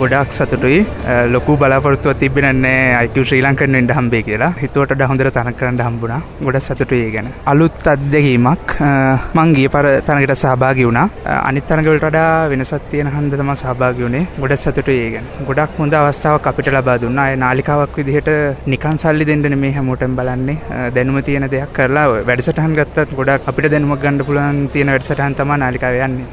ගොඩක් සතුටුයි. ලොකු බලාපොරත්තුව තිබෙනන්නේ අයිකු ශ්‍රී ලංකන් වෙන්ඩ හම්බේ කියලා. හිතුවට හොඳර තන කරන්න හම්බුණා. ගොඩ සතුටුයි ගැන. අලුත් අත්දැකීමක්. මංගේ පර තනකට සහභාගි වුණා. අනිත් තරගවලට වඩා වෙනසත් තියෙන හන්ද තම සහභාගි වුණේ. ගොඩ සතුටුයි ගැන. ගොඩක් හොඳ අවස්ථාවක් අපිට ලබා දුන්න. අය නාලිකාවක් විදිහට නිකන් සල්ලි දෙන්නන මේ හැමෝටම් බලන්නේ. දැනුම තියෙන දෙයක් කරලා වැඩසටහන් ගත්තත් ගොඩක් අපිට දැනුමක් ගණඩ පුලන් තියෙන වැඩසටහන් තම නාලිකාව යන්නේ.